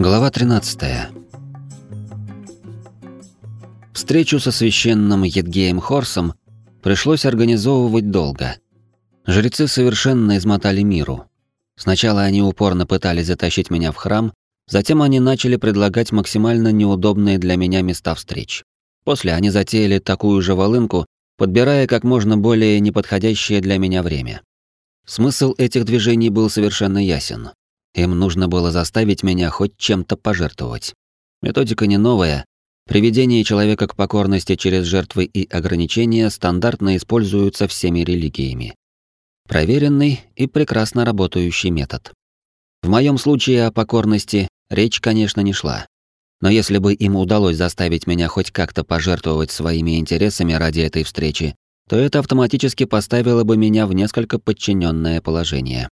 Глава 13. Встречу со священным Едгеем Хорсом пришлось организовывать долго. Жрецы совершенно измотали миру. Сначала они упорно пытались затащить меня в храм, затем они начали предлагать максимально неудобные для меня места встреч. После они затеяли такую же волынку, подбирая как можно более неподходящее для меня время. Смысл этих движений был совершенно ясен. Им нужно было заставить меня хоть чем-то пожертвовать. Методика не новая. Приведение человека к покорности через жертвы и ограничения стандартно используются всеми религиями. Проверенный и прекрасно работающий метод. В моем случае о покорности речь, конечно, не шла. Но если бы им удалось заставить меня хоть как-то пожертвовать своими интересами ради этой встречи, то это автоматически поставило бы меня в несколько подчиненное положение.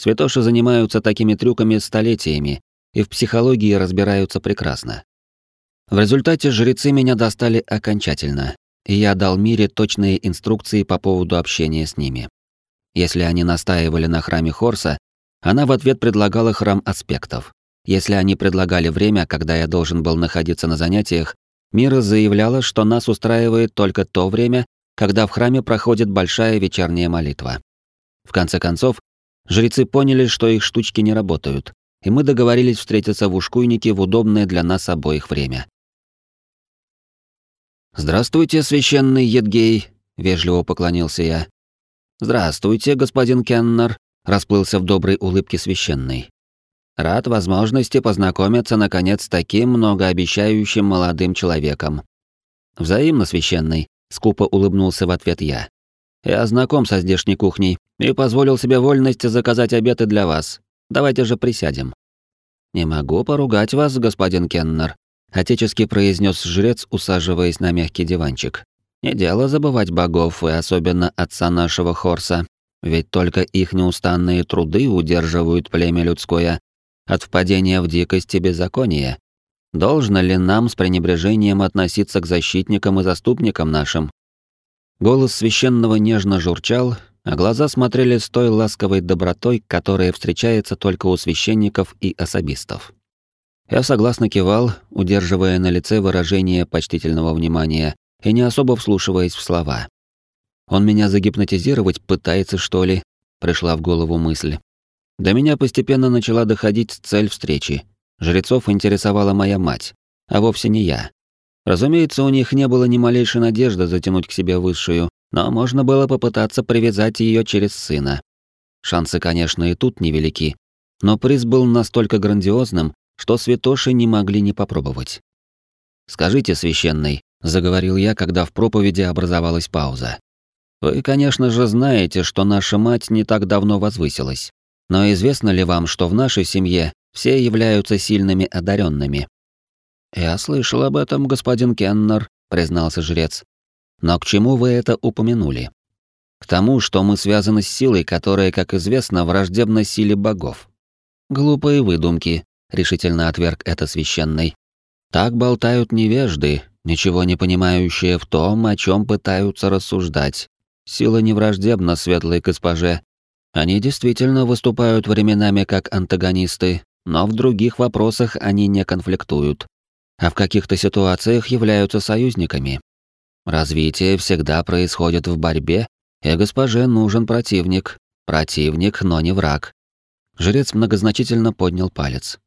Святоши занимаются такими трюками столетиями и в психологии разбираются прекрасно. В результате жрецы меня достали окончательно, и я дал Мире точные инструкции по поводу общения с ними. Если они настаивали на храме Хорса, она в ответ предлагала храм аспектов. Если они предлагали время, когда я должен был находиться на занятиях, Мира заявляла, что нас устраивает только то время, когда в храме проходит большая вечерняя молитва. В конце концов, Жрецы поняли, что их штучки не работают, и мы договорились встретиться в Ушкуйнике в удобное для нас обоих время. «Здравствуйте, священный Едгей», — вежливо поклонился я. «Здравствуйте, господин Кеннер», — расплылся в доброй улыбке священный. «Рад возможности познакомиться, наконец, с таким многообещающим молодым человеком». «Взаимно, священный», — скупо улыбнулся в ответ я. Я знаком со здешней кухней и позволил себе вольность заказать обеды для вас. Давайте же присядем». «Не могу поругать вас, господин Кеннер», — отечески произнес жрец, усаживаясь на мягкий диванчик. «Не дело забывать богов, и особенно отца нашего Хорса, ведь только их неустанные труды удерживают племя людское от впадения в дикость и беззаконие. Должно ли нам с пренебрежением относиться к защитникам и заступникам нашим, Голос священного нежно журчал, а глаза смотрели с той ласковой добротой, которая встречается только у священников и особистов. Я согласно кивал, удерживая на лице выражение почтительного внимания и не особо вслушиваясь в слова. Он меня загипнотизировать пытается, что ли? Пришла в голову мысль. До меня постепенно начала доходить цель встречи. Жрецов интересовала моя мать, а вовсе не я. Разумеется, у них не было ни малейшей надежды затянуть к себе высшую, но можно было попытаться привязать ее через сына. Шансы, конечно, и тут невелики, но приз был настолько грандиозным, что святоши не могли не попробовать. «Скажите, священный», — заговорил я, когда в проповеди образовалась пауза. «Вы, конечно же, знаете, что наша мать не так давно возвысилась. Но известно ли вам, что в нашей семье все являются сильными одаренными? «Я слышал об этом, господин Кеннер», — признался жрец. «Но к чему вы это упомянули?» «К тому, что мы связаны с силой, которая, как известно, враждебна силе богов». «Глупые выдумки», — решительно отверг это священный. «Так болтают невежды, ничего не понимающие в том, о чем пытаются рассуждать. Сила не враждебна светлой госпоже. Они действительно выступают временами как антагонисты, но в других вопросах они не конфликтуют а в каких-то ситуациях являются союзниками. Развитие всегда происходит в борьбе, и госпоже нужен противник. Противник, но не враг. Жрец многозначительно поднял палец.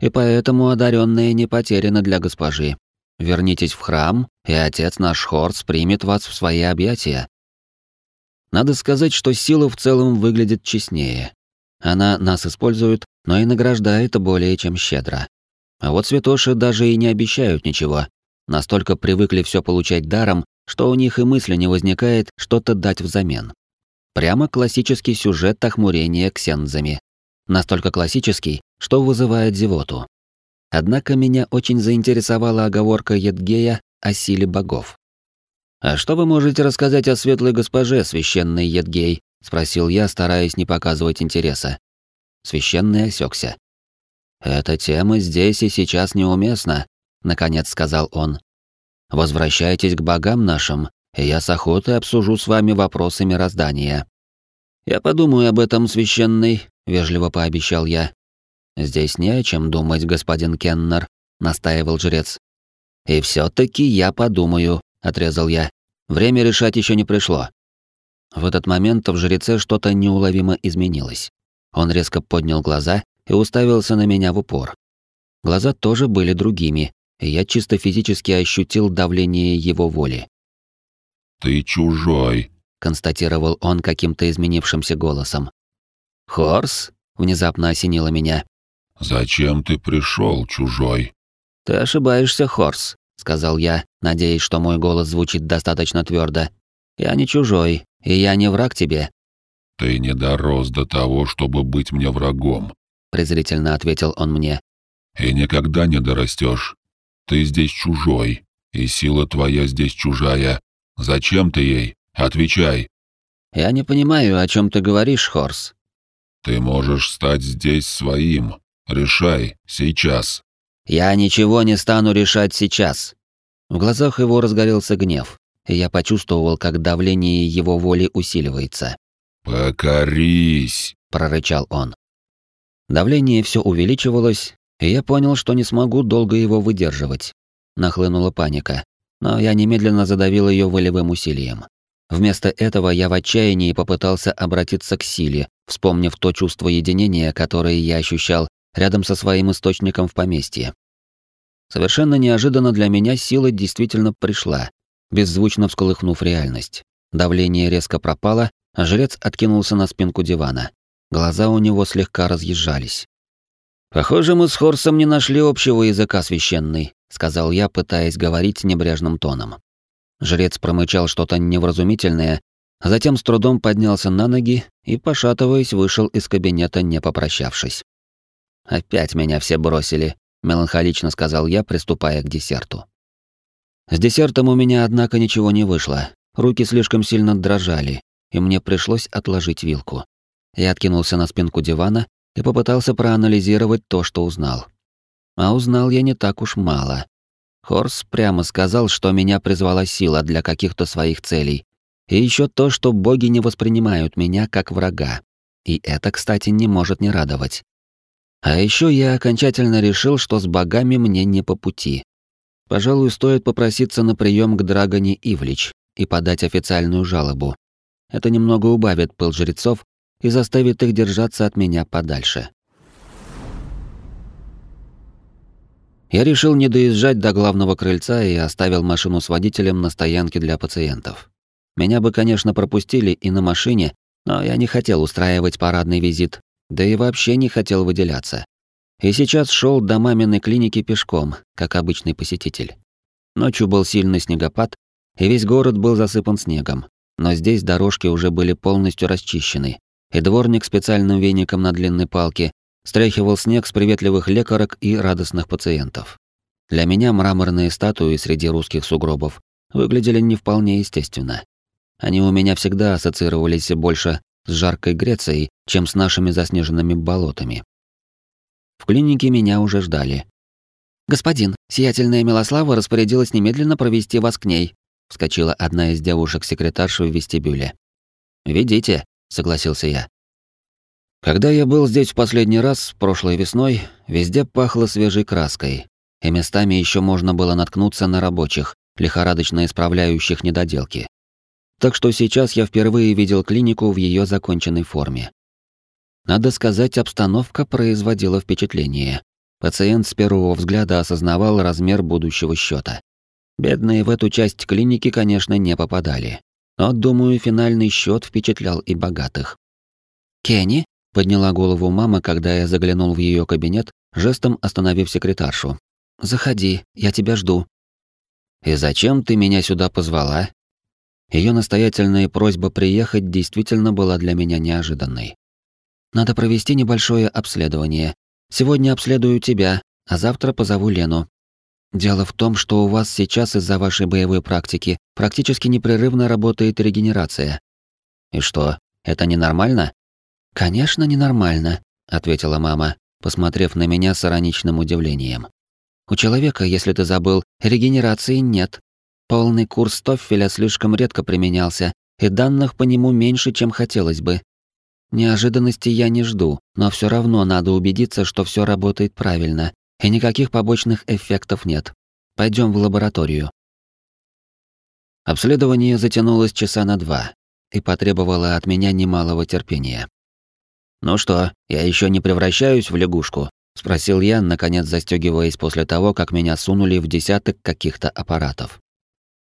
И поэтому одаренные не потеряны для госпожи. Вернитесь в храм, и отец наш Хорс примет вас в свои объятия. Надо сказать, что сила в целом выглядит честнее. Она нас использует, но и награждает более чем щедро. А вот святоши даже и не обещают ничего. Настолько привыкли все получать даром, что у них и мысли не возникает что-то дать взамен. Прямо классический сюжет охмурения ксензами. Настолько классический, что вызывает зевоту. Однако меня очень заинтересовала оговорка Едгея о силе богов. «А что вы можете рассказать о светлой госпоже, священный Едгей?» — спросил я, стараясь не показывать интереса. Священный осекся. «Эта тема здесь и сейчас неуместна», — наконец сказал он. «Возвращайтесь к богам нашим, и я с охотой обсужу с вами вопросы мироздания». «Я подумаю об этом, священный», — вежливо пообещал я. Здесь не о чем думать, господин Кеннер, настаивал жрец. И все таки я подумаю, отрезал я. Время решать еще не пришло. В этот момент в жреце что-то неуловимо изменилось. Он резко поднял глаза и уставился на меня в упор. Глаза тоже были другими, и я чисто физически ощутил давление его воли. «Ты чужой», — констатировал он каким-то изменившимся голосом. «Хорс?» — внезапно осенило меня. «Зачем ты пришел, чужой?» «Ты ошибаешься, Хорс», — сказал я, надеясь, что мой голос звучит достаточно твердо. «Я не чужой, и я не враг тебе». «Ты не дорос до того, чтобы быть мне врагом», — презрительно ответил он мне. «И никогда не дорастешь. Ты здесь чужой, и сила твоя здесь чужая. Зачем ты ей? Отвечай». «Я не понимаю, о чем ты говоришь, Хорс». «Ты можешь стать здесь своим. Решай, сейчас». «Я ничего не стану решать сейчас». В глазах его разгорелся гнев, и я почувствовал, как давление его воли усиливается. «Покорись!» — прорычал он. Давление все увеличивалось, и я понял, что не смогу долго его выдерживать. Нахлынула паника, но я немедленно задавил ее волевым усилием. Вместо этого я в отчаянии попытался обратиться к силе, вспомнив то чувство единения, которое я ощущал рядом со своим источником в поместье. Совершенно неожиданно для меня сила действительно пришла, беззвучно всколыхнув реальность. Давление резко пропало, а жрец откинулся на спинку дивана. Глаза у него слегка разъезжались. «Похоже, мы с Хорсом не нашли общего языка священный», — сказал я, пытаясь говорить небрежным тоном. Жрец промычал что-то невразумительное, а затем с трудом поднялся на ноги и, пошатываясь, вышел из кабинета, не попрощавшись. «Опять меня все бросили», — меланхолично сказал я, приступая к десерту. С десертом у меня, однако, ничего не вышло. Руки слишком сильно дрожали, и мне пришлось отложить вилку. Я откинулся на спинку дивана и попытался проанализировать то, что узнал. А узнал я не так уж мало. Хорс прямо сказал, что меня призвала сила для каких-то своих целей. И еще то, что боги не воспринимают меня как врага. И это, кстати, не может не радовать. А еще я окончательно решил, что с богами мне не по пути. Пожалуй, стоит попроситься на прием к Драгоне Ивлич и подать официальную жалобу. Это немного убавит пыл жрецов и заставит их держаться от меня подальше. Я решил не доезжать до главного крыльца и оставил машину с водителем на стоянке для пациентов. Меня бы, конечно, пропустили и на машине, но я не хотел устраивать парадный визит, да и вообще не хотел выделяться. И сейчас шел до маминой клиники пешком, как обычный посетитель. Ночью был сильный снегопад, и весь город был засыпан снегом, но здесь дорожки уже были полностью расчищены, и дворник специальным веником на длинной палке стряхивал снег с приветливых лекарок и радостных пациентов. Для меня мраморные статуи среди русских сугробов выглядели не вполне естественно. Они у меня всегда ассоциировались больше с жаркой Грецией, чем с нашими заснеженными болотами. В клинике меня уже ждали. «Господин, сиятельная Милослава распорядилась немедленно провести вас к ней», вскочила одна из девушек-секретарши в вестибюле. «Ведите», — согласился я. Когда я был здесь в последний раз, прошлой весной, везде пахло свежей краской, и местами еще можно было наткнуться на рабочих, лихорадочно исправляющих недоделки. Так что сейчас я впервые видел клинику в ее законченной форме. Надо сказать, обстановка производила впечатление. Пациент с первого взгляда осознавал размер будущего счета. Бедные в эту часть клиники, конечно, не попадали. Но, думаю, финальный счет впечатлял и богатых. «Кенни?» — подняла голову мама, когда я заглянул в ее кабинет, жестом остановив секретаршу. «Заходи, я тебя жду». «И зачем ты меня сюда позвала?» Ее настоятельная просьба приехать действительно была для меня неожиданной. Надо провести небольшое обследование. Сегодня обследую тебя, а завтра позову Лену. Дело в том, что у вас сейчас из-за вашей боевой практики практически непрерывно работает регенерация. И что, это ненормально? Конечно, ненормально, ответила мама, посмотрев на меня с ироничным удивлением. У человека, если ты забыл, регенерации нет. Полный курс Тоффеля слишком редко применялся, и данных по нему меньше, чем хотелось бы. Неожиданности я не жду, но все равно надо убедиться, что все работает правильно, и никаких побочных эффектов нет. Пойдем в лабораторию. Обследование затянулось часа на два и потребовало от меня немалого терпения. «Ну что, я еще не превращаюсь в лягушку?» — спросил я, наконец застегиваясь после того, как меня сунули в десяток каких-то аппаратов.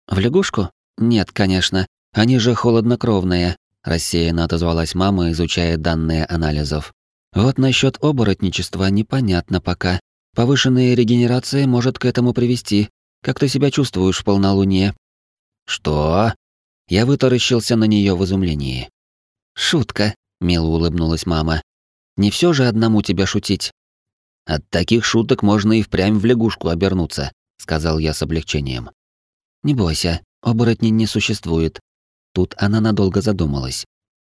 «В лягушку? Нет, конечно. Они же холоднокровные», — рассеянно отозвалась мама, изучая данные анализов. «Вот насчет оборотничества непонятно пока. Повышенная регенерация может к этому привести. Как ты себя чувствуешь в полнолуние?» «Что?» Я вытаращился на нее в изумлении. «Шутка», — мило улыбнулась мама. «Не все же одному тебя шутить». «От таких шуток можно и впрямь в лягушку обернуться», — сказал я с облегчением. «Не бойся, оборотней не существует». Тут она надолго задумалась.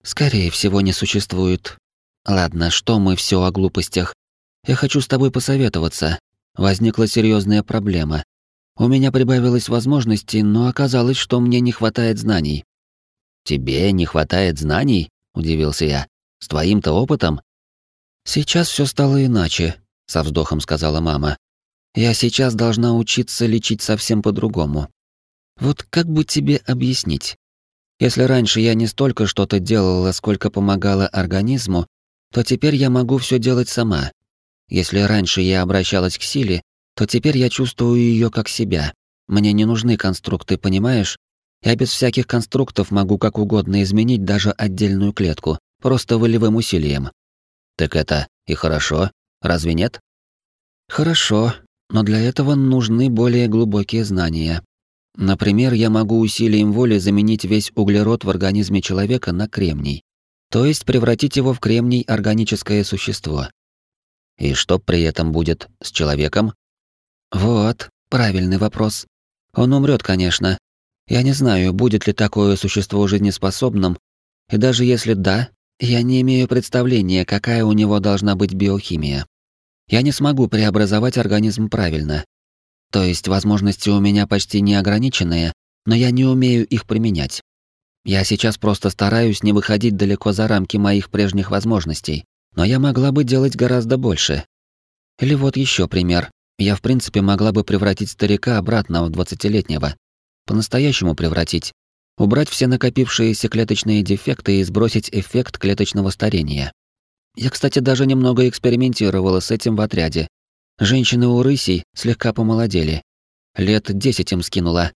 «Скорее всего, не существует. Ладно, что мы все о глупостях. Я хочу с тобой посоветоваться. Возникла серьезная проблема. У меня прибавилось возможностей, но оказалось, что мне не хватает знаний. Тебе не хватает знаний? удивился я. С твоим-то опытом? Сейчас все стало иначе, со вздохом сказала мама. Я сейчас должна учиться лечить совсем по-другому. Вот как бы тебе объяснить? Если раньше я не столько что-то делала, сколько помогала организму, то теперь я могу все делать сама. Если раньше я обращалась к силе, то теперь я чувствую ее как себя. Мне не нужны конструкты, понимаешь? Я без всяких конструктов могу как угодно изменить даже отдельную клетку, просто волевым усилием. Так это и хорошо, разве нет? Хорошо, но для этого нужны более глубокие знания. Например, я могу усилием воли заменить весь углерод в организме человека на кремний, то есть превратить его в кремний органическое существо. И что при этом будет с человеком? Вот, правильный вопрос. Он умрет, конечно. Я не знаю, будет ли такое существо жизнеспособным, и даже если да, я не имею представления, какая у него должна быть биохимия. Я не смогу преобразовать организм правильно. То есть возможности у меня почти неограниченные, но я не умею их применять. Я сейчас просто стараюсь не выходить далеко за рамки моих прежних возможностей, но я могла бы делать гораздо больше. Или вот еще пример. Я, в принципе, могла бы превратить старика обратно в двадцатилетнего. По-настоящему превратить. Убрать все накопившиеся клеточные дефекты и сбросить эффект клеточного старения. Я, кстати, даже немного экспериментировала с этим в отряде. Женщины у рысей слегка помолодели. Лет десять им скинула.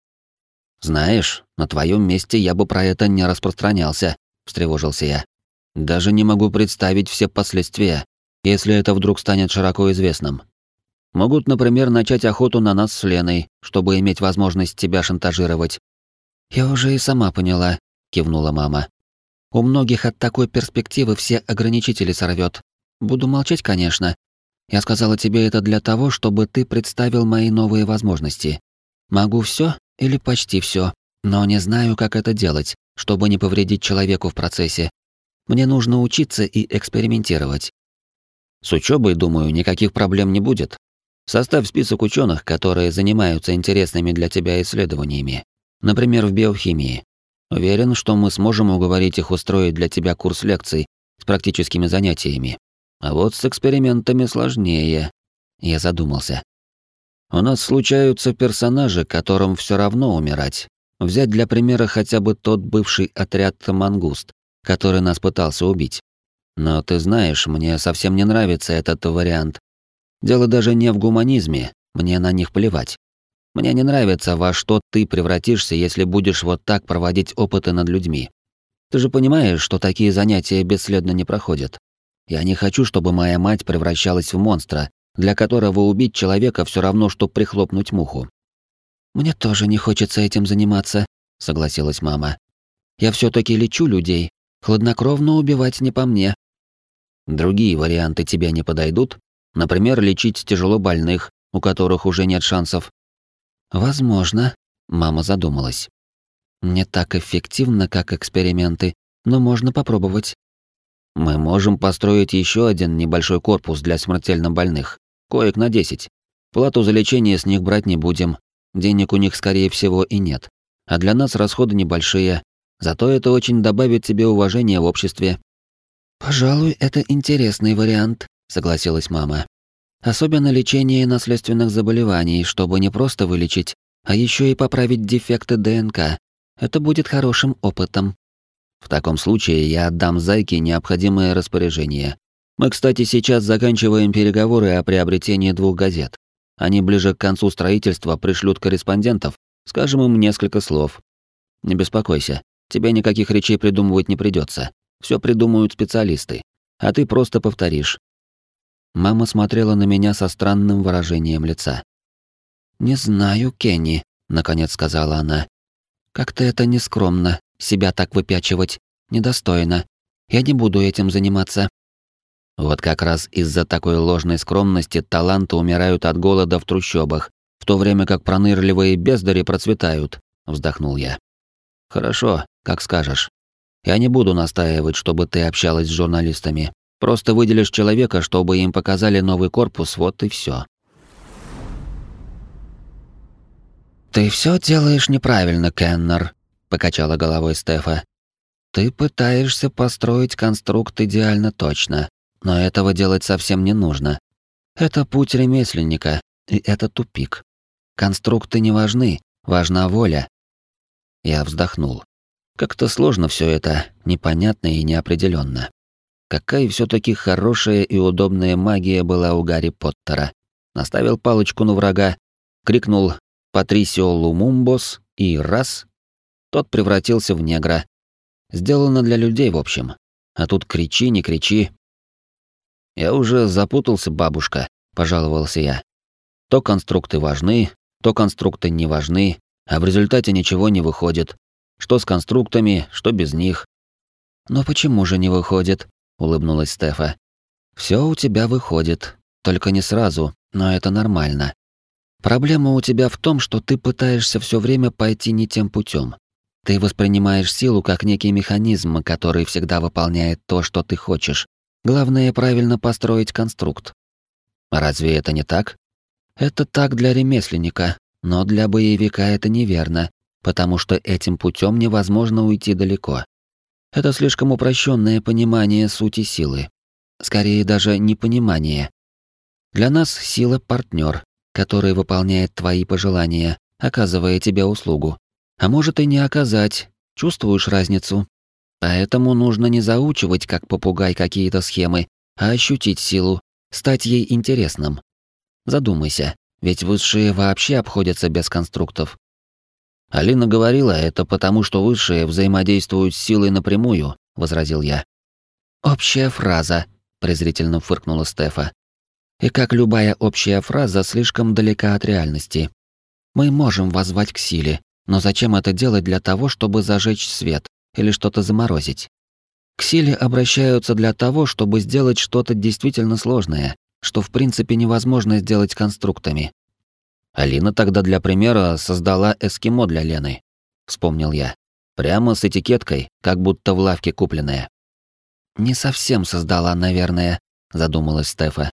«Знаешь, на твоем месте я бы про это не распространялся», — встревожился я. «Даже не могу представить все последствия, если это вдруг станет широко известным. Могут, например, начать охоту на нас с Леной, чтобы иметь возможность тебя шантажировать. Я уже и сама поняла, кивнула мама. У многих от такой перспективы все ограничители сорвет. Буду молчать, конечно. Я сказала тебе это для того, чтобы ты представил мои новые возможности. Могу все или почти все, но не знаю, как это делать, чтобы не повредить человеку в процессе. Мне нужно учиться и экспериментировать. С учебой, думаю, никаких проблем не будет. Составь список ученых, которые занимаются интересными для тебя исследованиями, например, в биохимии. Уверен, что мы сможем уговорить их устроить для тебя курс лекций с практическими занятиями. А вот с экспериментами сложнее. Я задумался. У нас случаются персонажи, которым все равно умирать. Взять для примера хотя бы тот бывший отряд «Мангуст», который нас пытался убить. Но ты знаешь, мне совсем не нравится этот вариант Дело даже не в гуманизме, мне на них плевать. Мне не нравится, во что ты превратишься, если будешь вот так проводить опыты над людьми. Ты же понимаешь, что такие занятия бесследно не проходят. Я не хочу, чтобы моя мать превращалась в монстра, для которого убить человека все равно, что прихлопнуть муху. Мне тоже не хочется этим заниматься, согласилась мама. Я все таки лечу людей. Хладнокровно убивать не по мне. Другие варианты тебе не подойдут? Например, лечить тяжело больных, у которых уже нет шансов. Возможно, мама задумалась. Не так эффективно, как эксперименты, но можно попробовать. Мы можем построить еще один небольшой корпус для смертельно больных, коек на 10. Плату за лечение с них брать не будем, денег у них, скорее всего, и нет. А для нас расходы небольшие, зато это очень добавит тебе уважения в обществе. Пожалуй, это интересный вариант, согласилась мама. Особенно лечение наследственных заболеваний, чтобы не просто вылечить, а еще и поправить дефекты ДНК. Это будет хорошим опытом. В таком случае я отдам Зайке необходимое распоряжение. Мы, кстати, сейчас заканчиваем переговоры о приобретении двух газет. Они ближе к концу строительства пришлют корреспондентов, скажем им несколько слов. Не беспокойся, тебе никаких речей придумывать не придется. Все придумают специалисты, а ты просто повторишь. Мама смотрела на меня со странным выражением лица. «Не знаю, Кенни», — наконец сказала она. «Как-то это нескромно, себя так выпячивать, недостойно. Я не буду этим заниматься». Вот как раз из-за такой ложной скромности таланты умирают от голода в трущобах, в то время как пронырливые бездари процветают, вздохнул я. Хорошо, как скажешь. Я не буду настаивать, чтобы ты общалась с журналистами. Просто выделишь человека, чтобы им показали новый корпус, вот и все. Ты все делаешь неправильно, Кеннер, покачала головой Стефа. Ты пытаешься построить конструкт идеально точно, но этого делать совсем не нужно. Это путь ремесленника, и это тупик. Конструкты не важны, важна воля. Я вздохнул. Как-то сложно все это, непонятно и неопределенно. Какая все-таки хорошая и удобная магия была у Гарри Поттера. Наставил палочку на врага, крикнул «Патрисио Лумумбос» и раз — тот превратился в негра. Сделано для людей, в общем. А тут кричи, не кричи. «Я уже запутался, бабушка», — пожаловался я. То конструкты важны, то конструкты не важны, а в результате ничего не выходит. Что с конструктами, что без них. «Но почему же не выходит?» улыбнулась Стефа. Все у тебя выходит, только не сразу, но это нормально. Проблема у тебя в том, что ты пытаешься все время пойти не тем путем. Ты воспринимаешь силу как некий механизм, который всегда выполняет то, что ты хочешь. Главное правильно построить конструкт. Разве это не так? Это так для ремесленника, но для боевика это неверно, потому что этим путем невозможно уйти далеко. Это слишком упрощенное понимание сути силы. Скорее даже непонимание. Для нас сила — партнер, который выполняет твои пожелания, оказывая тебе услугу. А может и не оказать, чувствуешь разницу? Поэтому нужно не заучивать, как попугай, какие-то схемы, а ощутить силу, стать ей интересным. Задумайся, ведь высшие вообще обходятся без конструктов. Алина говорила, это потому, что высшие взаимодействуют с силой напрямую, возразил я. Общая фраза, презрительно фыркнула Стефа. И как любая общая фраза слишком далека от реальности. Мы можем воззвать к силе, но зачем это делать для того, чтобы зажечь свет или что-то заморозить? К силе обращаются для того, чтобы сделать что-то действительно сложное, что в принципе невозможно сделать конструктами. Алина тогда для примера создала эскимо для Лены. Вспомнил я. Прямо с этикеткой, как будто в лавке купленная. Не совсем создала, наверное, задумалась Стефа.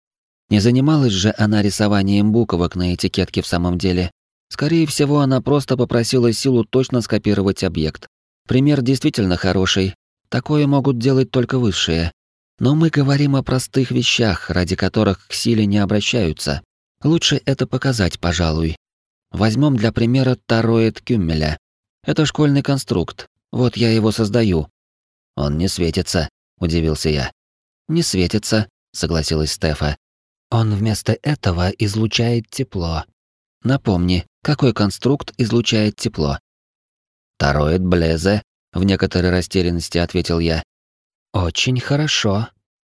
Не занималась же она рисованием буквок на этикетке в самом деле. Скорее всего, она просто попросила силу точно скопировать объект. Пример действительно хороший. Такое могут делать только высшие. Но мы говорим о простых вещах, ради которых к силе не обращаются. Лучше это показать, пожалуй. Возьмем для примера тароид Кюммеля. Это школьный конструкт. Вот я его создаю. Он не светится, удивился я. Не светится, согласилась Стефа. Он вместо этого излучает тепло. Напомни, какой конструкт излучает тепло? Тароид Блезе, в некоторой растерянности ответил я. Очень хорошо.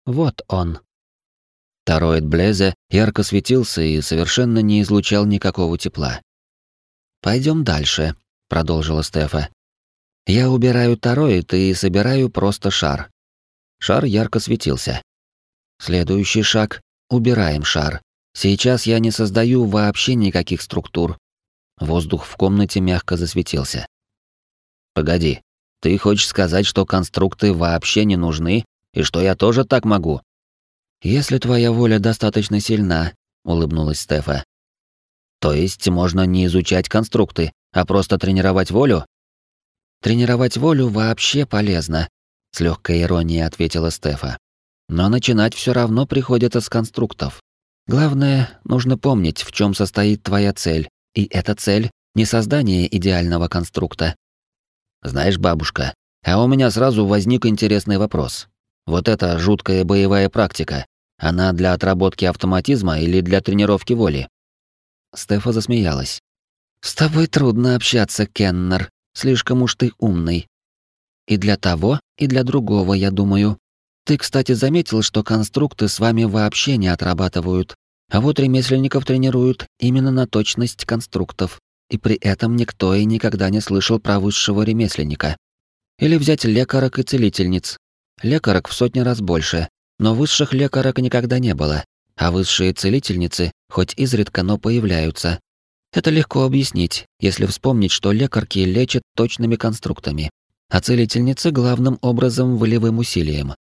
Вот он. Тароид Блезе ярко светился и совершенно не излучал никакого тепла. Пойдем дальше», — продолжила Стефа. «Я убираю тароид и собираю просто шар». Шар ярко светился. Следующий шаг — убираем шар. Сейчас я не создаю вообще никаких структур. Воздух в комнате мягко засветился. «Погоди, ты хочешь сказать, что конструкты вообще не нужны, и что я тоже так могу?» «Если твоя воля достаточно сильна», — улыбнулась Стефа. «То есть можно не изучать конструкты, а просто тренировать волю?» «Тренировать волю вообще полезно», — с легкой иронией ответила Стефа. Но начинать все равно приходится с конструктов. Главное, нужно помнить, в чем состоит твоя цель, и эта цель не создание идеального конструкта. Знаешь, бабушка, а у меня сразу возник интересный вопрос. Вот эта жуткая боевая практика, она для отработки автоматизма или для тренировки воли? Стефа засмеялась. С тобой трудно общаться, Кеннер. Слишком уж ты умный. И для того, и для другого, я думаю. Ты, кстати, заметил, что конструкты с вами вообще не отрабатывают, а вот ремесленников тренируют именно на точность конструктов, и при этом никто и никогда не слышал про высшего ремесленника. Или взять лекарок и целительниц. Лекарок в сотни раз больше, но высших лекарок никогда не было, а высшие целительницы хоть изредка, но появляются. Это легко объяснить, если вспомнить, что лекарки лечат точными конструктами, а целительницы главным образом волевым усилием.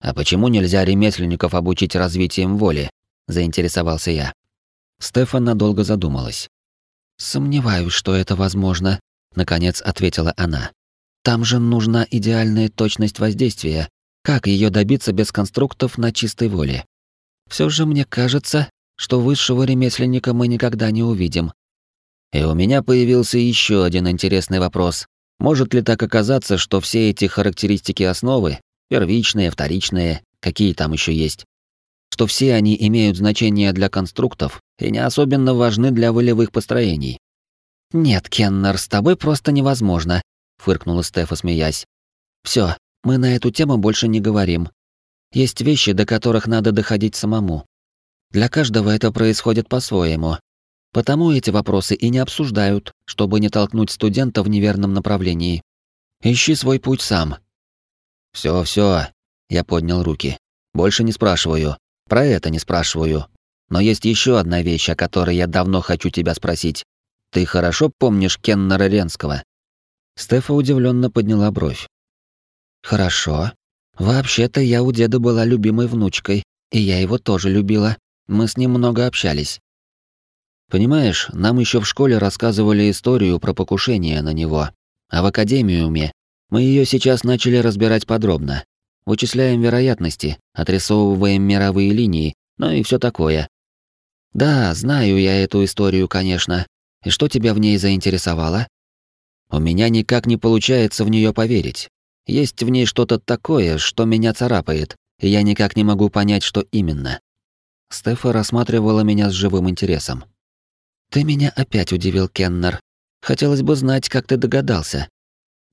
А почему нельзя ремесленников обучить развитием воли? заинтересовался я. Стефан надолго задумалась. Сомневаюсь, что это возможно, наконец ответила она. Там же нужна идеальная точность воздействия. Как ее добиться без конструктов на чистой воле? Все же мне кажется, что высшего ремесленника мы никогда не увидим. И у меня появился еще один интересный вопрос. Может ли так оказаться, что все эти характеристики основы первичные, вторичные, какие там еще есть, что все они имеют значение для конструктов и не особенно важны для волевых построений. «Нет, Кеннер, с тобой просто невозможно», — фыркнула Стефа, смеясь. Все, мы на эту тему больше не говорим. Есть вещи, до которых надо доходить самому. Для каждого это происходит по-своему. Потому эти вопросы и не обсуждают, чтобы не толкнуть студента в неверном направлении. Ищи свой путь сам, все, все, я поднял руки. Больше не спрашиваю. Про это не спрашиваю. Но есть еще одна вещь, о которой я давно хочу тебя спросить. Ты хорошо помнишь Кеннера Ренского? Стефа удивленно подняла бровь. Хорошо. Вообще-то я у деда была любимой внучкой, и я его тоже любила. Мы с ним много общались. Понимаешь, нам еще в школе рассказывали историю про покушение на него, а в академиуме мы ее сейчас начали разбирать подробно. Вычисляем вероятности, отрисовываем мировые линии, ну и все такое. Да, знаю я эту историю, конечно. И что тебя в ней заинтересовало? У меня никак не получается в нее поверить. Есть в ней что-то такое, что меня царапает, и я никак не могу понять, что именно. Стефа рассматривала меня с живым интересом. Ты меня опять удивил, Кеннер. Хотелось бы знать, как ты догадался.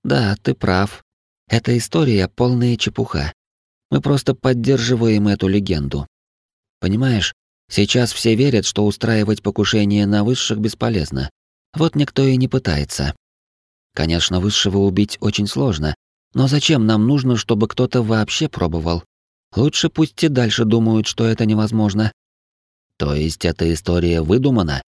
Да, ты прав. Эта история полная чепуха. Мы просто поддерживаем эту легенду. Понимаешь, сейчас все верят, что устраивать покушение на высших бесполезно. Вот никто и не пытается. Конечно, высшего убить очень сложно, но зачем нам нужно, чтобы кто-то вообще пробовал? Лучше пусть и дальше думают, что это невозможно. То есть эта история выдумана?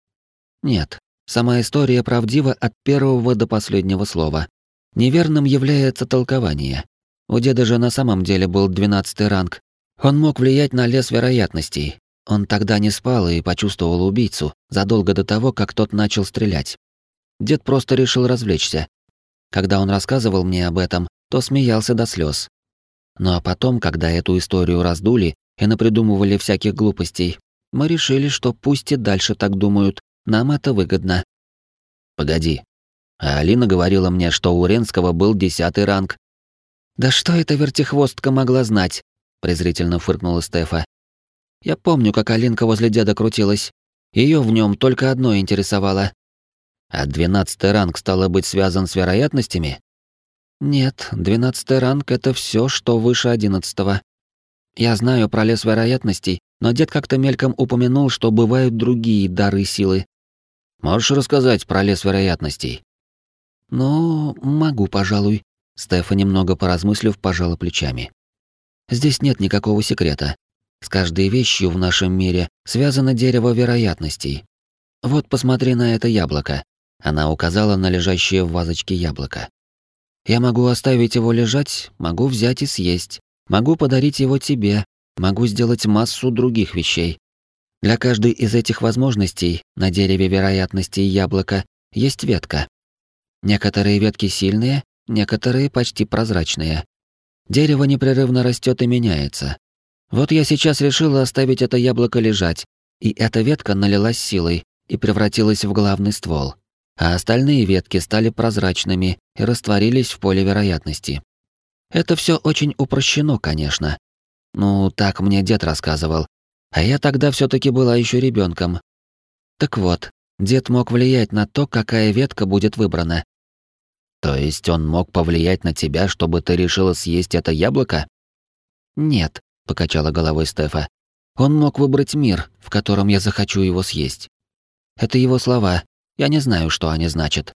Нет, сама история правдива от первого до последнего слова. Неверным является толкование. У деда же на самом деле был двенадцатый ранг. Он мог влиять на лес вероятностей. Он тогда не спал и почувствовал убийцу задолго до того, как тот начал стрелять. Дед просто решил развлечься. Когда он рассказывал мне об этом, то смеялся до слез. Ну а потом, когда эту историю раздули и напридумывали всяких глупостей, мы решили, что пусть и дальше так думают, нам это выгодно. Погоди, а Алина говорила мне, что у Ренского был десятый ранг. «Да что эта вертихвостка могла знать?» — презрительно фыркнула Стефа. «Я помню, как Алинка возле деда крутилась. Ее в нем только одно интересовало. А двенадцатый ранг стало быть связан с вероятностями? Нет, двенадцатый ранг — это все, что выше одиннадцатого. Я знаю про лес вероятностей, но дед как-то мельком упомянул, что бывают другие дары силы. Можешь рассказать про лес вероятностей? Но могу, пожалуй. Стефа, немного поразмыслив, пожала плечами. Здесь нет никакого секрета. С каждой вещью в нашем мире связано дерево вероятностей. Вот посмотри на это яблоко. Она указала на лежащее в вазочке яблоко. Я могу оставить его лежать, могу взять и съесть, могу подарить его тебе, могу сделать массу других вещей. Для каждой из этих возможностей на дереве вероятностей яблока есть ветка. Некоторые ветки сильные, некоторые почти прозрачные. Дерево непрерывно растет и меняется. Вот я сейчас решила оставить это яблоко лежать, и эта ветка налилась силой и превратилась в главный ствол, а остальные ветки стали прозрачными и растворились в поле вероятности. Это все очень упрощено, конечно. Ну, так мне дед рассказывал. А я тогда все таки была еще ребенком. Так вот, дед мог влиять на то, какая ветка будет выбрана. То есть он мог повлиять на тебя, чтобы ты решила съесть это яблоко? Нет, покачала головой Стефа. Он мог выбрать мир, в котором я захочу его съесть. Это его слова. Я не знаю, что они значат.